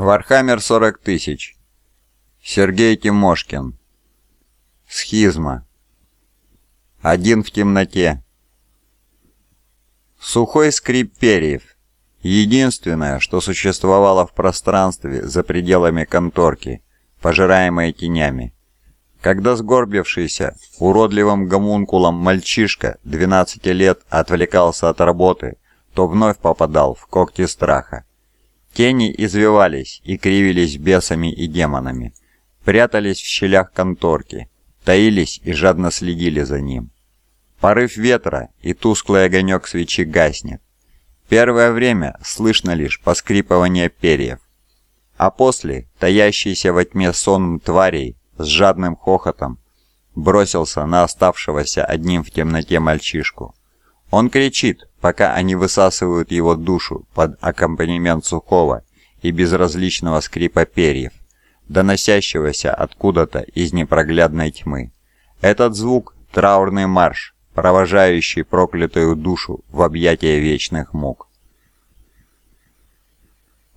Вархаммер 40 тысяч. Сергей Тимошкин. Схизма. Один в темноте. Сухой скрип перьев. Единственное, что существовало в пространстве за пределами конторки, пожираемое тенями. Когда сгорбившийся, уродливым гомункулом мальчишка 12 лет отвлекался от работы, то вновь попадал в когти страха. Тени извивались и кривились бесами и демонами, прятались в щелях конторки, таились и жадно следили за ним. Порыв ветра и тусклый огонек свечи гаснет. Первое время слышно лишь поскрипывание перьев, а после таящийся во тьме сон тварей с жадным хохотом бросился на оставшегося одним в темноте мальчишку. Он кричит, пока они высасывают его душу под аккомпанемент сухого и безразличного скрипа перьев, доносящегося откуда-то из непроглядной тьмы. Этот звук – траурный марш, провожающий проклятую душу в объятия вечных мук.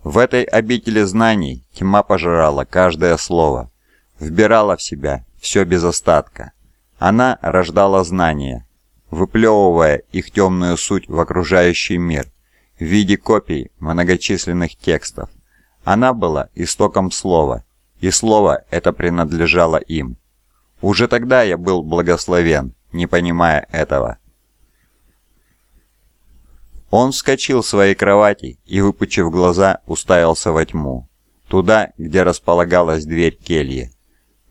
В этой обители знаний тьма пожирала каждое слово, вбирала в себя все без остатка. Она рождала знания, выплевывая их темную суть в окружающий мир в виде копий многочисленных текстов. Она была истоком слова, и слово это принадлежало им. Уже тогда я был благословен, не понимая этого. Он вскочил в своей кровати и, выпучив глаза, уставился во тьму, туда, где располагалась дверь кельи.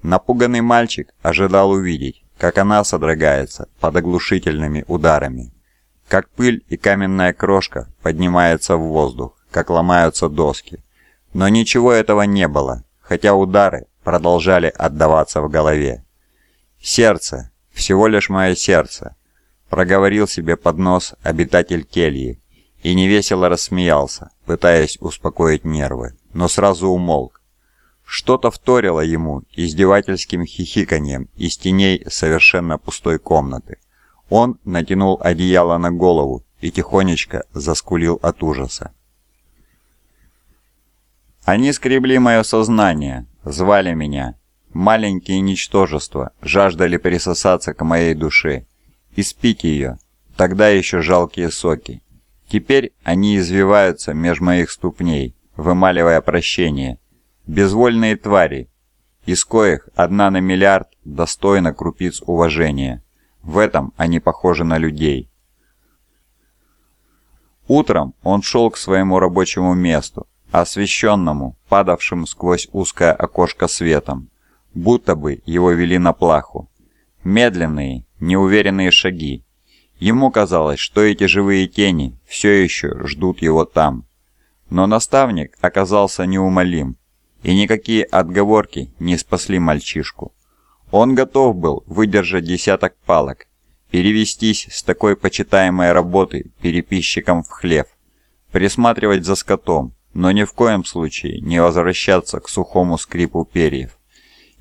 Напуганный мальчик ожидал увидеть, как она содрогается под оглушительными ударами, как пыль и каменная крошка поднимаются в воздух, как ломаются доски. Но ничего этого не было, хотя удары продолжали отдаваться в голове. «Сердце, всего лишь мое сердце», — проговорил себе под нос обитатель кельи и невесело рассмеялся, пытаясь успокоить нервы, но сразу умолк, что-то вторило ему издевательским хихиканьем из теней совершенно пустой комнаты. Он натянул одеяло на голову и тихонечко заскулил от ужаса. Они скребли мое сознание, звали меня. Маленькие ничтожества жаждали присосаться к моей душе, испить ее, тогда еще жалкие соки. Теперь они извиваются меж моих ступней, вымаливая прощение, Безвольные твари, из коих одна на миллиард достойна крупиц уважения. В этом они похожи на людей. Утром он шел к своему рабочему месту, освещенному, падавшим сквозь узкое окошко светом, будто бы его вели на плаху. Медленные, неуверенные шаги. Ему казалось, что эти живые тени все еще ждут его там. Но наставник оказался неумолим и никакие отговорки не спасли мальчишку. Он готов был выдержать десяток палок, перевестись с такой почитаемой работы переписчиком в хлев, присматривать за скотом, но ни в коем случае не возвращаться к сухому скрипу перьев.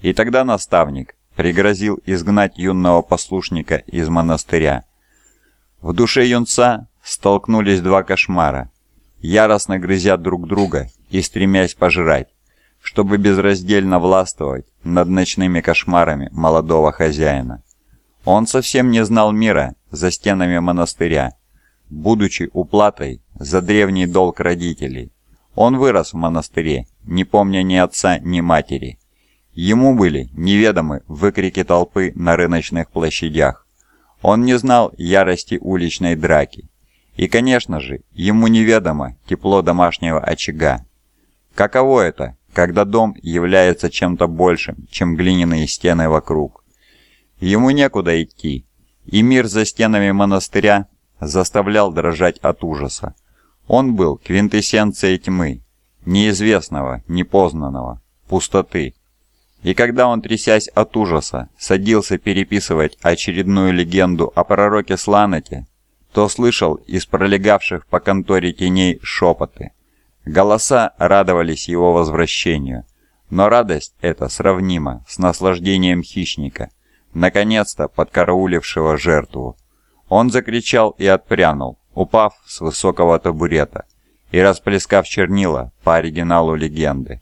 И тогда наставник пригрозил изгнать юного послушника из монастыря. В душе юнца столкнулись два кошмара, яростно грызя друг друга и стремясь пожрать чтобы безраздельно властвовать над ночными кошмарами молодого хозяина. Он совсем не знал мира за стенами монастыря, будучи уплатой за древний долг родителей. Он вырос в монастыре, не помня ни отца, ни матери. Ему были неведомы выкрики толпы на рыночных площадях. Он не знал ярости уличной драки. И, конечно же, ему неведомо тепло домашнего очага. Каково это когда дом является чем-то большим, чем глиняные стены вокруг. Ему некуда идти, и мир за стенами монастыря заставлял дрожать от ужаса. Он был квинтэссенцией тьмы, неизвестного, непознанного, пустоты. И когда он, трясясь от ужаса, садился переписывать очередную легенду о пророке Сланете, то слышал из пролегавших по конторе теней шепоты – Голоса радовались его возвращению, но радость эта сравнима с наслаждением хищника, наконец-то подкараулившего жертву. Он закричал и отпрянул, упав с высокого табурета, и расплескав чернила по оригиналу легенды.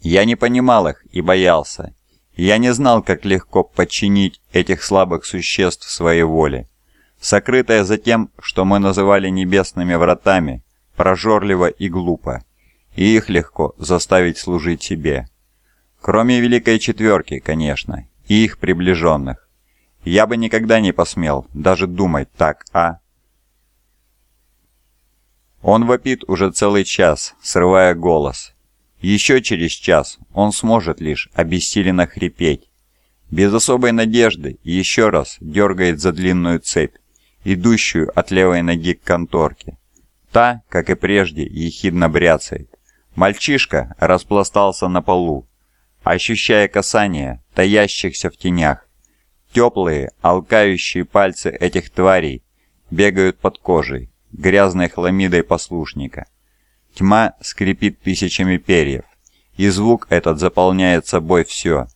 Я не понимал их и боялся. Я не знал, как легко подчинить этих слабых существ своей воле. Сокрытое за тем, что мы называли небесными вратами, прожорливо и глупо, и их легко заставить служить себе. Кроме Великой Четверки, конечно, и их приближенных. Я бы никогда не посмел даже думать так, а... Он вопит уже целый час, срывая голос. Еще через час он сможет лишь обессиленно хрипеть. Без особой надежды еще раз дергает за длинную цепь, идущую от левой ноги к конторке. Та, как и прежде, ехидно бряцает. Мальчишка распластался на полу, ощущая касание таящихся в тенях. Теплые, алкающие пальцы этих тварей бегают под кожей, грязной хламидой послушника. Тьма скрипит тысячами перьев, и звук этот заполняет собой все.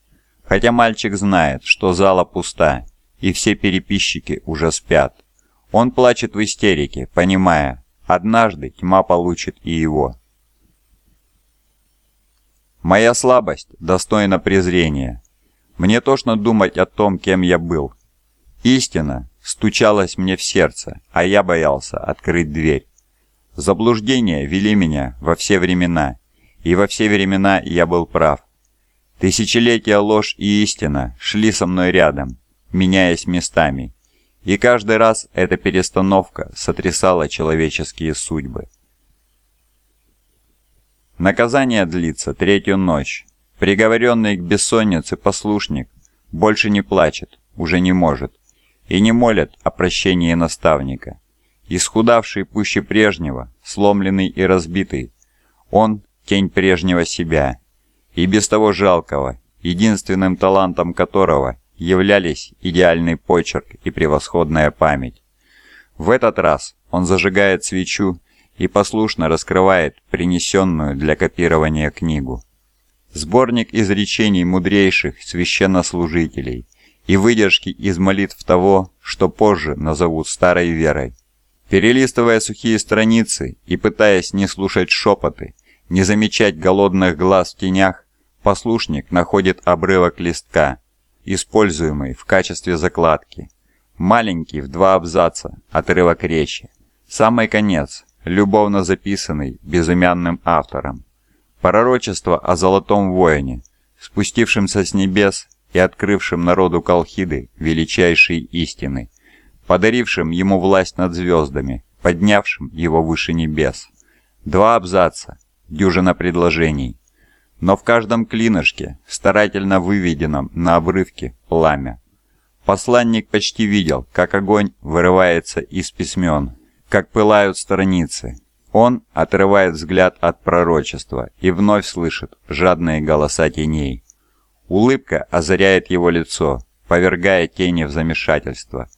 Хотя мальчик знает, что зала пуста, и все переписчики уже спят. Он плачет в истерике, понимая, однажды тьма получит и его. Моя слабость достойна презрения. Мне тошно думать о том, кем я был. Истина стучалась мне в сердце, а я боялся открыть дверь. Заблуждения вели меня во все времена, и во все времена я был прав. Тысячелетия ложь и истина шли со мной рядом, меняясь местами, и каждый раз эта перестановка сотрясала человеческие судьбы. Наказание длится третью ночь. Приговоренный к бессоннице послушник больше не плачет, уже не может, и не молит о прощении наставника. Исхудавший пуще прежнего, сломленный и разбитый, он — тень прежнего себя, и без того жалкого, единственным талантом которого являлись идеальный почерк и превосходная память. В этот раз он зажигает свечу и послушно раскрывает принесенную для копирования книгу. Сборник изречений мудрейших священнослужителей и выдержки из молитв того, что позже назовут старой верой. Перелистывая сухие страницы и пытаясь не слушать шепоты, не замечать голодных глаз в тенях, послушник находит обрывок листка, используемый в качестве закладки. Маленький в два абзаца, отрывок речи. Самый конец, любовно записанный безымянным автором. Пророчество о золотом воине, спустившемся с небес и открывшем народу Колхиды величайшие истины, подарившим ему власть над звездами, поднявшим его выше небес. Два абзаца, дюжина предложений, но в каждом клинышке, старательно выведенном на обрывке, пламя. Посланник почти видел, как огонь вырывается из письмен, как пылают страницы. Он отрывает взгляд от пророчества и вновь слышит жадные голоса теней. Улыбка озаряет его лицо, повергая тени в замешательство.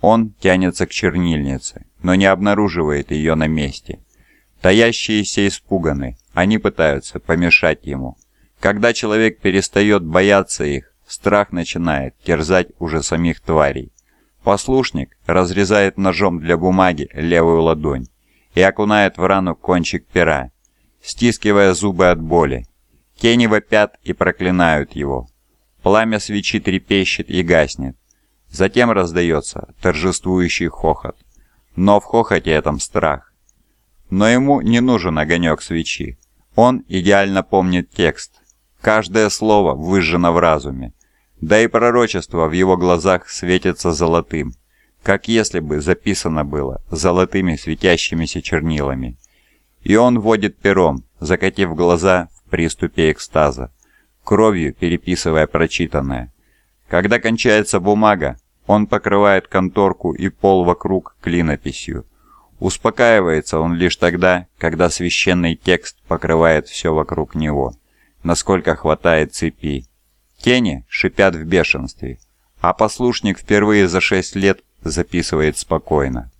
Он тянется к чернильнице, но не обнаруживает ее на месте. Таящиеся испуганы, они пытаются помешать ему. Когда человек перестает бояться их, страх начинает терзать уже самих тварей. Послушник разрезает ножом для бумаги левую ладонь и окунает в рану кончик пера, стискивая зубы от боли. Тени вопят и проклинают его. Пламя свечи трепещет и гаснет. Затем раздается торжествующий хохот. Но в хохоте этом страх. Но ему не нужен огонек свечи. Он идеально помнит текст. Каждое слово выжжено в разуме. Да и пророчество в его глазах светится золотым, как если бы записано было золотыми светящимися чернилами. И он водит пером, закатив глаза в приступе экстаза, кровью переписывая прочитанное. Когда кончается бумага, он покрывает конторку и пол вокруг клинописью. Успокаивается он лишь тогда, когда священный текст покрывает все вокруг него, насколько хватает цепи. Тени шипят в бешенстве, а послушник впервые за шесть лет записывает спокойно.